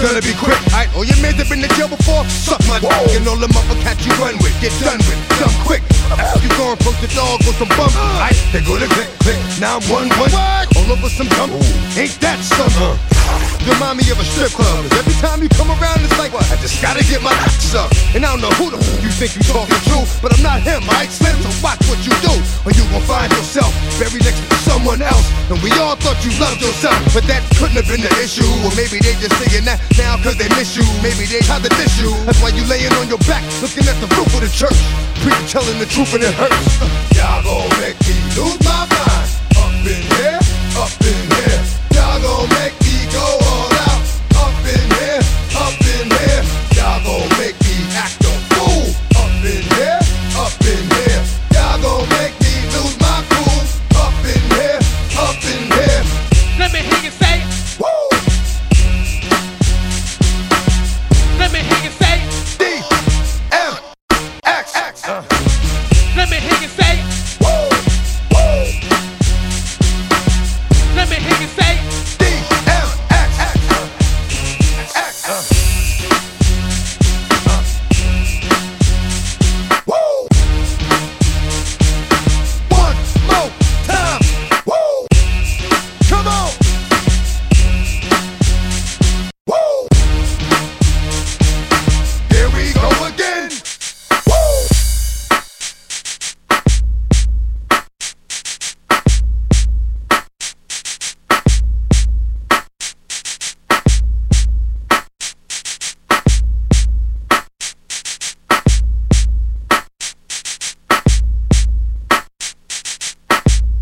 hours, then it's gonna be quick. Alright, all oh, your mans have been to jail before, suck my dick. And all them upper cats you run with, get done with, done quick. You go and poke the dog with some bum. I they go to click, click, now one, one. All over some dump. Ain't that something? You remind me of a strip club. every time you come around, it's like, I just gotta get my ass up. And I don't know who the f- you think you talking to, but I'm not him, alright? Slim, so watch what you do, or you gon' find yourself buried And we all thought you loved yourself, but that couldn't have been the issue. Or maybe they just saying that now cause they miss you. Maybe they tried to diss you. That's why you laying on your back, looking at the roof of the church. Preacher telling the truth and it hurts. Y'all gon' make me lose my.